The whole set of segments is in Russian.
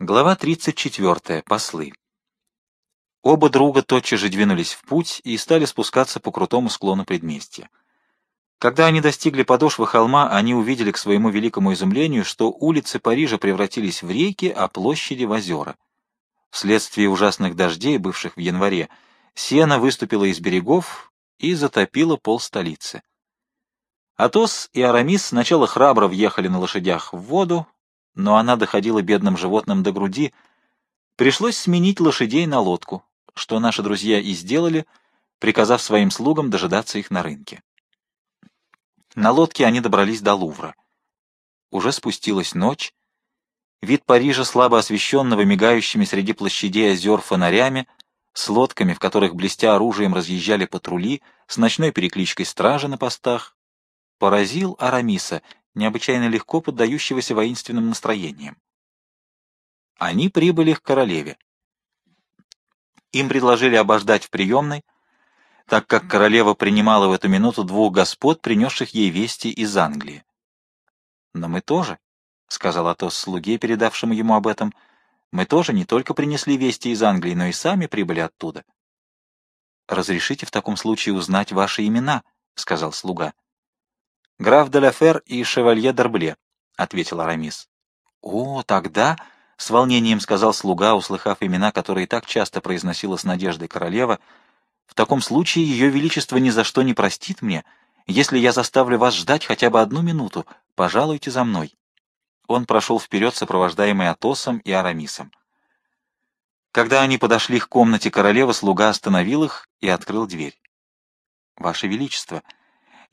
Глава 34. Послы. Оба друга тотчас же двинулись в путь и стали спускаться по крутому склону предместья. Когда они достигли подошвы холма, они увидели к своему великому изумлению, что улицы Парижа превратились в реки, а площади — в озера. Вследствие ужасных дождей, бывших в январе, сена выступила из берегов и затопила пол столицы. Атос и Арамис сначала храбро въехали на лошадях в воду, но она доходила бедным животным до груди. Пришлось сменить лошадей на лодку, что наши друзья и сделали, приказав своим слугам дожидаться их на рынке. На лодке они добрались до Лувра. Уже спустилась ночь. Вид Парижа, слабо освещенного мигающими среди площадей озер фонарями, с лодками, в которых, блестя оружием, разъезжали патрули, с ночной перекличкой стражи на постах, поразил Арамиса необычайно легко поддающегося воинственным настроениям. Они прибыли к королеве. Им предложили обождать в приемной, так как королева принимала в эту минуту двух господ, принесших ей вести из Англии. «Но мы тоже», — сказал Атос слуге, передавшему ему об этом, — «мы тоже не только принесли вести из Англии, но и сами прибыли оттуда». «Разрешите в таком случае узнать ваши имена», — сказал слуга. «Граф де Лафер и шевалье Д'Арбле», — ответил Арамис. «О, тогда...» — с волнением сказал слуга, услыхав имена, которые так часто произносила с надеждой королева. «В таком случае ее величество ни за что не простит мне. Если я заставлю вас ждать хотя бы одну минуту, пожалуйте за мной». Он прошел вперед, сопровождаемый Атосом и Арамисом. Когда они подошли к комнате королевы, слуга остановил их и открыл дверь. «Ваше Величество»,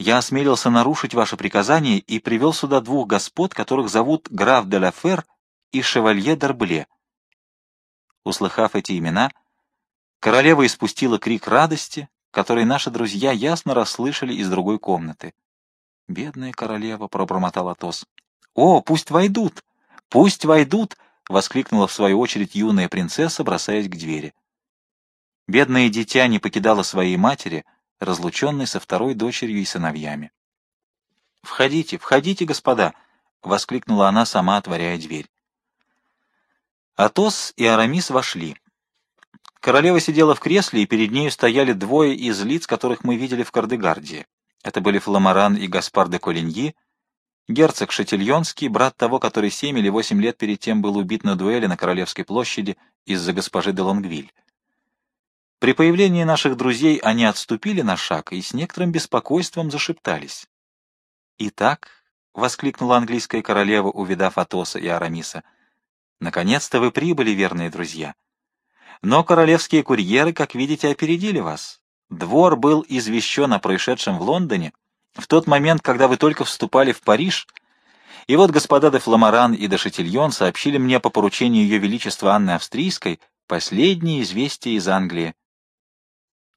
я осмелился нарушить ваше приказание и привел сюда двух господ, которых зовут граф де ла Фер и шевалье Д'Арбле. Услыхав эти имена, королева испустила крик радости, который наши друзья ясно расслышали из другой комнаты. «Бедная королева!» — пробормотал Атос. «О, пусть войдут! Пусть войдут!» — воскликнула в свою очередь юная принцесса, бросаясь к двери. Бедное дитя не покидало своей матери — разлученный со второй дочерью и сыновьями. «Входите, входите, господа!» — воскликнула она, сама отворяя дверь. Атос и Арамис вошли. Королева сидела в кресле, и перед нею стояли двое из лиц, которых мы видели в Кардегардии. Это были Фламоран и Гаспар де Колиньи, герцог Шатильонский, брат того, который семь или восемь лет перед тем был убит на дуэли на Королевской площади из-за госпожи де Лонгвиль. При появлении наших друзей они отступили на шаг и с некоторым беспокойством зашептались. «Итак», — воскликнула английская королева, увидав Атоса и Арамиса, — «наконец-то вы прибыли, верные друзья. Но королевские курьеры, как видите, опередили вас. Двор был извещен о происшедшем в Лондоне в тот момент, когда вы только вступали в Париж, и вот господа де Фламоран и де Шатильон сообщили мне по поручению Ее Величества Анны Австрийской последние известия из Англии.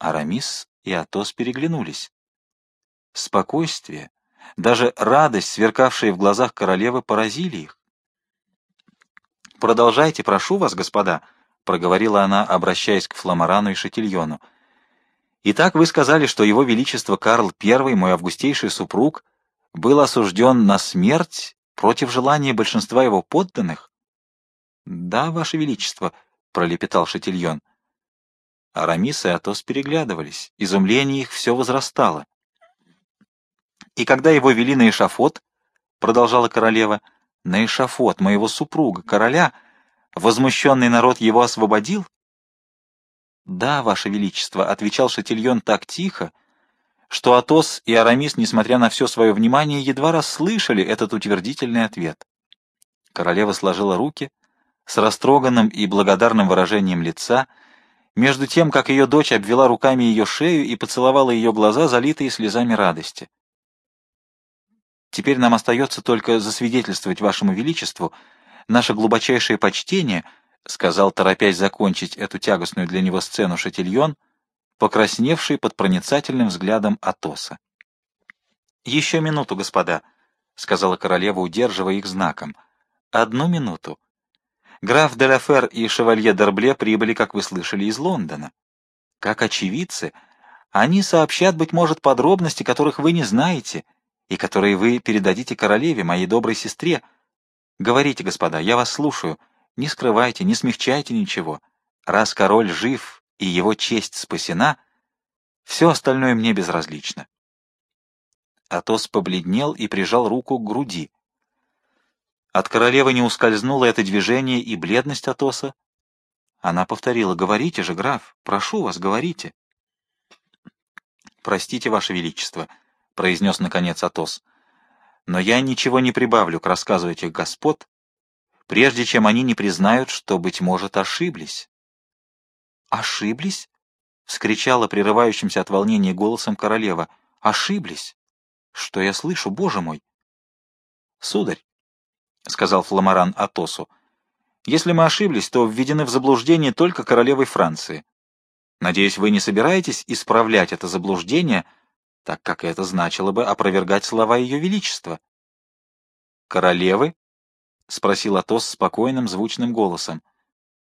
Арамис и Атос переглянулись. Спокойствие, даже радость, сверкавшая в глазах королевы, поразили их. «Продолжайте, прошу вас, господа», — проговорила она, обращаясь к Фламорану и Шатильону. «Итак, вы сказали, что его величество Карл I, мой августейший супруг, был осужден на смерть против желания большинства его подданных?» «Да, ваше величество», — пролепетал Шатильон. Арамис и Атос переглядывались, изумление их все возрастало. «И когда его вели на эшафот, — продолжала королева, — на эшафот моего супруга, короля, возмущенный народ его освободил?» «Да, ваше величество», — отвечал Шатильон так тихо, что Атос и Арамис, несмотря на все свое внимание, едва расслышали этот утвердительный ответ. Королева сложила руки с растроганным и благодарным выражением лица — между тем, как ее дочь обвела руками ее шею и поцеловала ее глаза, залитые слезами радости. Теперь нам остается только засвидетельствовать вашему величеству наше глубочайшее почтение, — сказал, торопясь закончить эту тягостную для него сцену Шатильон, покрасневший под проницательным взглядом Атоса. — Еще минуту, господа, — сказала королева, удерживая их знаком. — Одну минуту. Граф де Лафер и шевалье Д'Арбле прибыли, как вы слышали, из Лондона. Как очевидцы, они сообщат, быть может, подробности, которых вы не знаете, и которые вы передадите королеве, моей доброй сестре. Говорите, господа, я вас слушаю. Не скрывайте, не смягчайте ничего. Раз король жив и его честь спасена, все остальное мне безразлично. Атос побледнел и прижал руку к груди. От королевы не ускользнуло это движение и бледность Атоса. Она повторила, «Говорите же, граф, прошу вас, говорите». «Простите, ваше величество», — произнес наконец Атос, «но я ничего не прибавлю к рассказу этих господ, прежде чем они не признают, что, быть может, ошиблись». «Ошиблись?» — вскричала прерывающимся от волнения голосом королева. «Ошиблись? Что я слышу, боже мой?» «Сударь», — сказал Фламоран Атосу, — «если мы ошиблись, то введены в заблуждение только королевой Франции. Надеюсь, вы не собираетесь исправлять это заблуждение, так как это значило бы опровергать слова Ее Величества». «Королевы?» — спросил Атос спокойным, звучным голосом.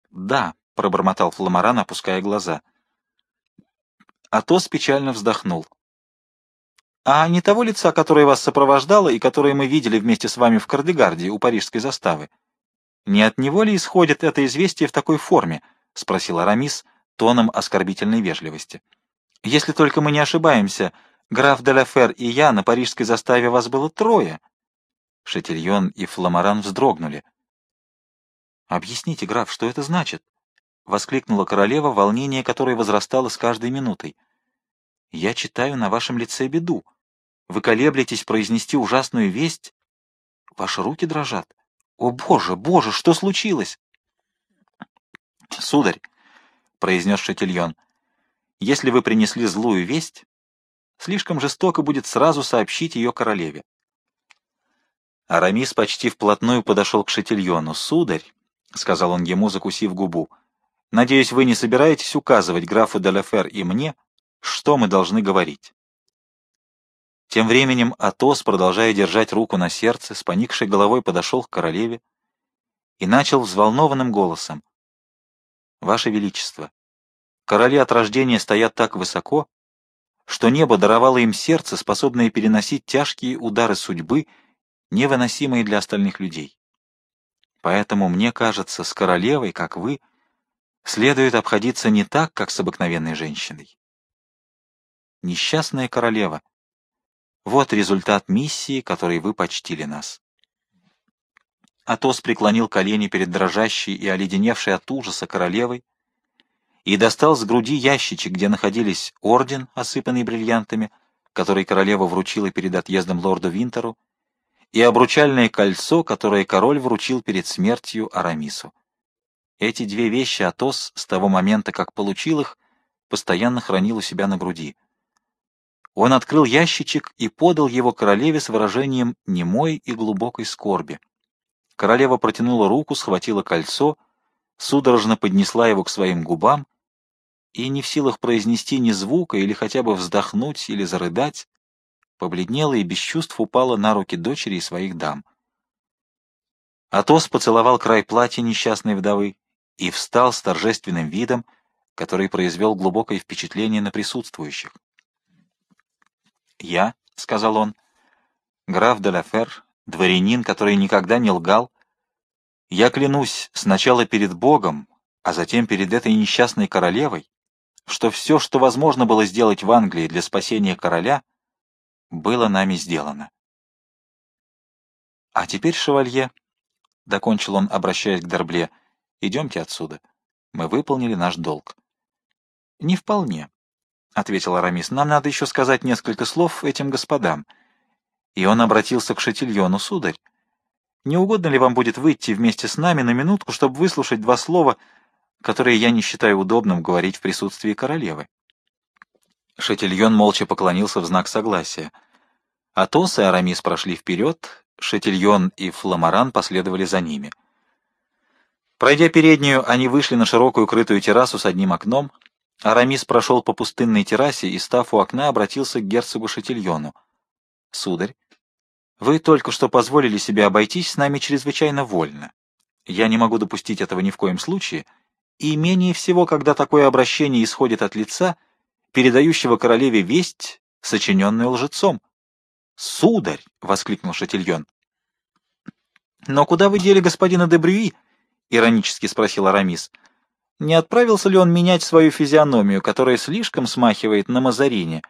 «Да», — пробормотал Фламоран, опуская глаза. Атос печально вздохнул. «А не того лица, которое вас сопровождало и которое мы видели вместе с вами в Кардегарде у парижской заставы? Не от него ли исходит это известие в такой форме?» — спросил Арамис тоном оскорбительной вежливости. «Если только мы не ошибаемся, граф де Лафер и я на парижской заставе вас было трое». Шетильон и Фламоран вздрогнули. «Объясните, граф, что это значит?» — воскликнула королева, волнение которой возрастало с каждой минутой. «Я читаю на вашем лице беду. Вы колеблетесь произнести ужасную весть? Ваши руки дрожат. О, Боже, Боже, что случилось?» «Сударь», — произнес Шетильон, — «если вы принесли злую весть, слишком жестоко будет сразу сообщить ее королеве. Арамис почти вплотную подошел к Шатильону. «Сударь», — сказал он ему, закусив губу, — «надеюсь, вы не собираетесь указывать графу Деляфер и мне, что мы должны говорить». Тем временем Атос, продолжая держать руку на сердце, с поникшей головой подошел к королеве и начал взволнованным голосом. «Ваше Величество, короли от рождения стоят так высоко, что небо даровало им сердце, способное переносить тяжкие удары судьбы невыносимые для остальных людей. Поэтому, мне кажется, с королевой, как вы, следует обходиться не так, как с обыкновенной женщиной. Несчастная королева. Вот результат миссии, которой вы почтили нас. Атос преклонил колени перед дрожащей и оледеневшей от ужаса королевой и достал с груди ящичек, где находились орден, осыпанный бриллиантами, который королева вручила перед отъездом лорду Винтеру, и обручальное кольцо, которое король вручил перед смертью Арамису. Эти две вещи Атос с того момента, как получил их, постоянно хранил у себя на груди. Он открыл ящичек и подал его королеве с выражением немой и глубокой скорби. Королева протянула руку, схватила кольцо, судорожно поднесла его к своим губам и, не в силах произнести ни звука или хотя бы вздохнуть или зарыдать, побледнела и без чувств упала на руки дочери и своих дам. Атос поцеловал край платья несчастной вдовы и встал с торжественным видом, который произвел глубокое впечатление на присутствующих. «Я», — сказал он, — «граф де Лафер, дворянин, который никогда не лгал, я клянусь сначала перед Богом, а затем перед этой несчастной королевой, что все, что возможно было сделать в Англии для спасения короля — было нами сделано. А теперь, шевалье, — докончил он, обращаясь к Дорбле, — идемте отсюда. Мы выполнили наш долг. — Не вполне, — ответил Арамис. — Нам надо еще сказать несколько слов этим господам. И он обратился к Шатильону, сударь. Не угодно ли вам будет выйти вместе с нами на минутку, чтобы выслушать два слова, которые я не считаю удобным говорить в присутствии королевы? Шатильон молча поклонился в знак согласия. Атос и Арамис прошли вперед, Шатильон и Фламоран последовали за ними. Пройдя переднюю, они вышли на широкую крытую террасу с одним окном. Арамис прошел по пустынной террасе и, став у окна, обратился к герцогу Шатильону. — Сударь, вы только что позволили себе обойтись с нами чрезвычайно вольно. Я не могу допустить этого ни в коем случае, и менее всего, когда такое обращение исходит от лица — передающего королеве весть, сочиненную лжецом. «Сударь!» — воскликнул Шатильон. «Но куда вы дели господина де Брюи — иронически спросил Арамис. «Не отправился ли он менять свою физиономию, которая слишком смахивает на Мазарини?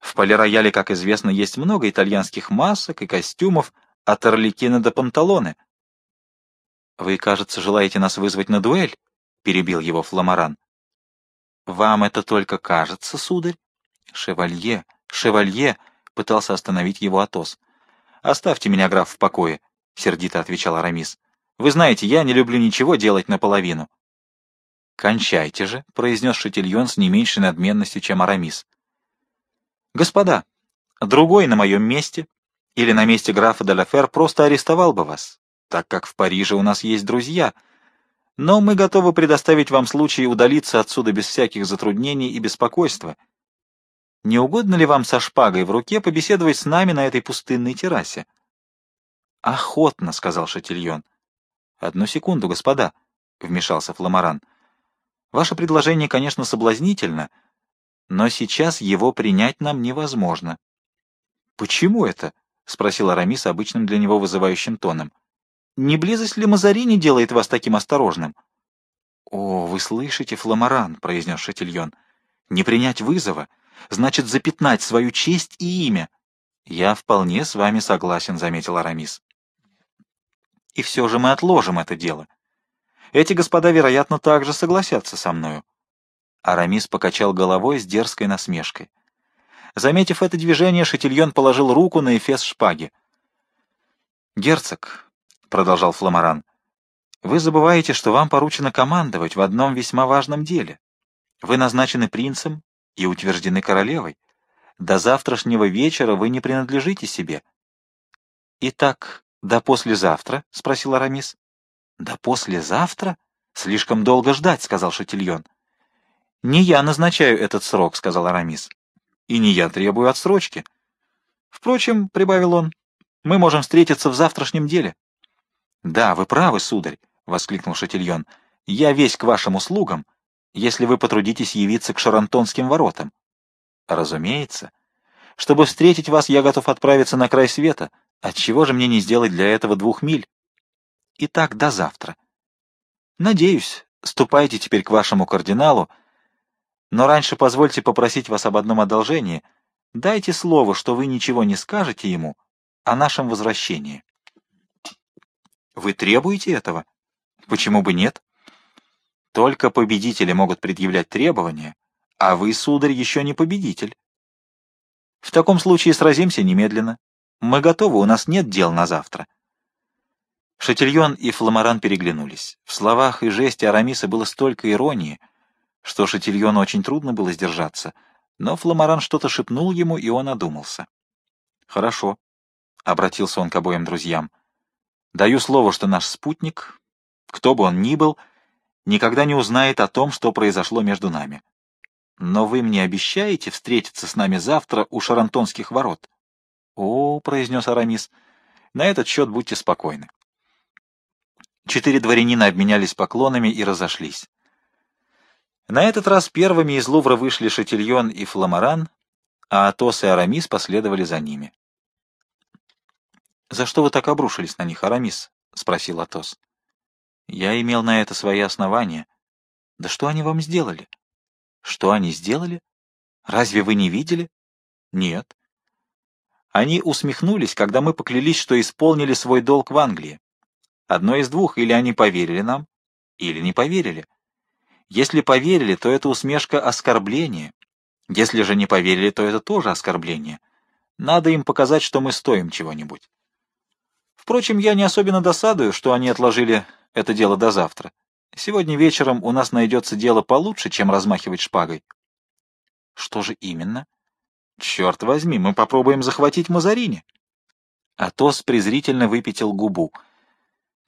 В полирояле, как известно, есть много итальянских масок и костюмов, от Орликина до Панталоне». «Вы, кажется, желаете нас вызвать на дуэль?» — перебил его Фламоран. «Вам это только кажется, сударь?» «Шевалье, шевалье!» — пытался остановить его Атос. «Оставьте меня, граф, в покое», — сердито отвечал Арамис. «Вы знаете, я не люблю ничего делать наполовину». «Кончайте же», — произнес Шатильон с не меньшей надменностью, чем Арамис. «Господа, другой на моем месте или на месте графа Деляфер просто арестовал бы вас, так как в Париже у нас есть друзья, но мы готовы предоставить вам случай удалиться отсюда без всяких затруднений и беспокойства. Не угодно ли вам со шпагой в руке побеседовать с нами на этой пустынной террасе? — Охотно, — сказал Шатильон. — Одну секунду, господа, — вмешался Фламоран. — Ваше предложение, конечно, соблазнительно, но сейчас его принять нам невозможно. — Почему это? — спросил Арамис обычным для него вызывающим тоном. — Не близость ли Мазарини делает вас таким осторожным? — О, вы слышите, Фламоран, — произнес Шатильон. — Не принять вызова — значит запятнать свою честь и имя. Я вполне с вами согласен, заметил Арамис. И все же мы отложим это дело. Эти господа, вероятно, также согласятся со мною. Арамис покачал головой с дерзкой насмешкой. Заметив это движение, Шатильон положил руку на эфес шпаги. «Герцог», — продолжал Фламоран, — «вы забываете, что вам поручено командовать в одном весьма важном деле. Вы назначены принцем и утверждены королевой. До завтрашнего вечера вы не принадлежите себе. — Итак, до послезавтра? — спросил Арамис. — До послезавтра? Слишком долго ждать, — сказал Шатильон. — Не я назначаю этот срок, — сказал Арамис. — И не я требую отсрочки. Впрочем, — прибавил он, — мы можем встретиться в завтрашнем деле. — Да, вы правы, сударь, — воскликнул Шатильон. — Я весь к вашим услугам. — если вы потрудитесь явиться к Шарантонским воротам. Разумеется. Чтобы встретить вас, я готов отправиться на край света. Отчего же мне не сделать для этого двух миль? Итак, до завтра. Надеюсь, ступайте теперь к вашему кардиналу, но раньше позвольте попросить вас об одном одолжении. Дайте слово, что вы ничего не скажете ему о нашем возвращении. Вы требуете этого? Почему бы нет? Только победители могут предъявлять требования, а вы, сударь, еще не победитель. В таком случае сразимся немедленно. Мы готовы, у нас нет дел на завтра. Шатильон и Фламоран переглянулись. В словах и жесте Арамиса было столько иронии, что Шатильону очень трудно было сдержаться, но Фламоран что-то шепнул ему, и он одумался. «Хорошо», — обратился он к обоим друзьям. «Даю слово, что наш спутник, кто бы он ни был, — никогда не узнает о том, что произошло между нами. Но вы мне обещаете встретиться с нами завтра у Шарантонских ворот? — О, — произнес Арамис, — на этот счет будьте спокойны. Четыре дворянина обменялись поклонами и разошлись. На этот раз первыми из Лувра вышли Шатильон и Фламоран, а Атос и Арамис последовали за ними. — За что вы так обрушились на них, Арамис? — спросил Атос. Я имел на это свои основания. Да что они вам сделали? Что они сделали? Разве вы не видели? Нет. Они усмехнулись, когда мы поклялись, что исполнили свой долг в Англии. Одно из двух, или они поверили нам, или не поверили. Если поверили, то это усмешка оскорбления. Если же не поверили, то это тоже оскорбление. Надо им показать, что мы стоим чего-нибудь. Впрочем, я не особенно досадую, что они отложили это дело до завтра. Сегодня вечером у нас найдется дело получше, чем размахивать шпагой. Что же именно? Черт возьми, мы попробуем захватить Мазарини. Атос презрительно выпятил губу.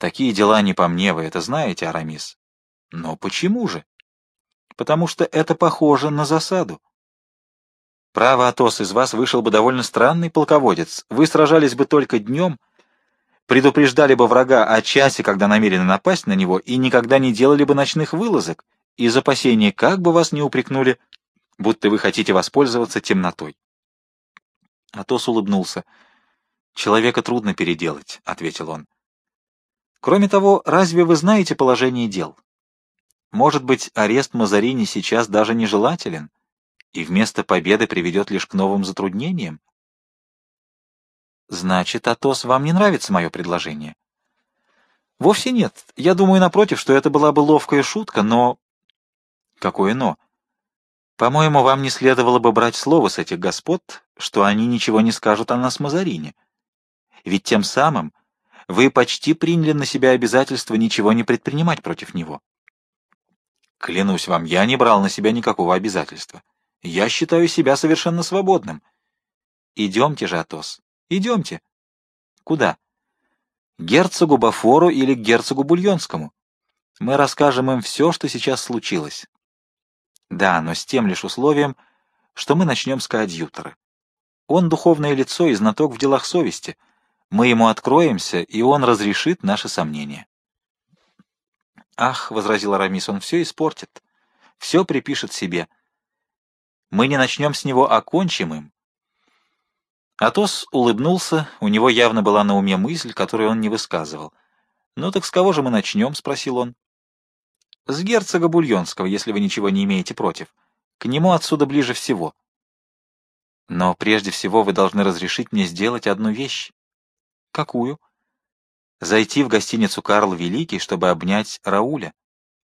Такие дела не по мне, вы это знаете, Арамис. Но почему же? Потому что это похоже на засаду. Право, Атос, из вас вышел бы довольно странный полководец. Вы сражались бы только днем, предупреждали бы врага о часе, когда намерены напасть на него, и никогда не делали бы ночных вылазок, из опасения, как бы вас не упрекнули, будто вы хотите воспользоваться темнотой. Атос улыбнулся. «Человека трудно переделать», — ответил он. Кроме того, разве вы знаете положение дел? Может быть, арест Мазарини сейчас даже нежелателен, и вместо победы приведет лишь к новым затруднениям? Значит, Атос, вам не нравится мое предложение? Вовсе нет. Я думаю, напротив, что это была бы ловкая шутка, но... Какое «но»? По-моему, вам не следовало бы брать слово с этих господ, что они ничего не скажут о нас Мазарине. Ведь тем самым вы почти приняли на себя обязательство ничего не предпринимать против него. Клянусь вам, я не брал на себя никакого обязательства. Я считаю себя совершенно свободным. Идемте же, Атос, идемте. Куда? Герцогу Бафору или герцогу Бульонскому. Мы расскажем им все, что сейчас случилось. Да, но с тем лишь условием, что мы начнем с коадьютора. Он духовное лицо и знаток в делах совести. Мы ему откроемся, и он разрешит наши сомнения. «Ах», — возразил Арамис, — «он все испортит, все припишет себе. Мы не начнем с него, а кончим им». Атос улыбнулся, у него явно была на уме мысль, которую он не высказывал. «Ну так с кого же мы начнем?» — спросил он. С герцога Бульонского, если вы ничего не имеете против. К нему отсюда ближе всего. Но прежде всего вы должны разрешить мне сделать одну вещь. Какую? Зайти в гостиницу «Карл Великий», чтобы обнять Рауля.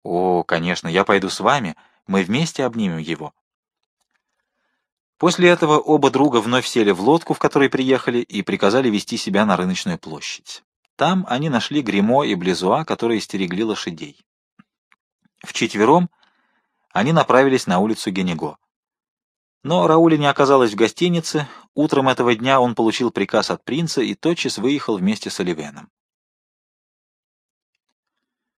О, конечно, я пойду с вами, мы вместе обнимем его. После этого оба друга вновь сели в лодку, в которой приехали, и приказали вести себя на рыночную площадь. Там они нашли Гримо и Близуа, которые стерегли лошадей. Вчетвером они направились на улицу Генего. Но Рауля не оказалось в гостинице, утром этого дня он получил приказ от принца и тотчас выехал вместе с Оливеном.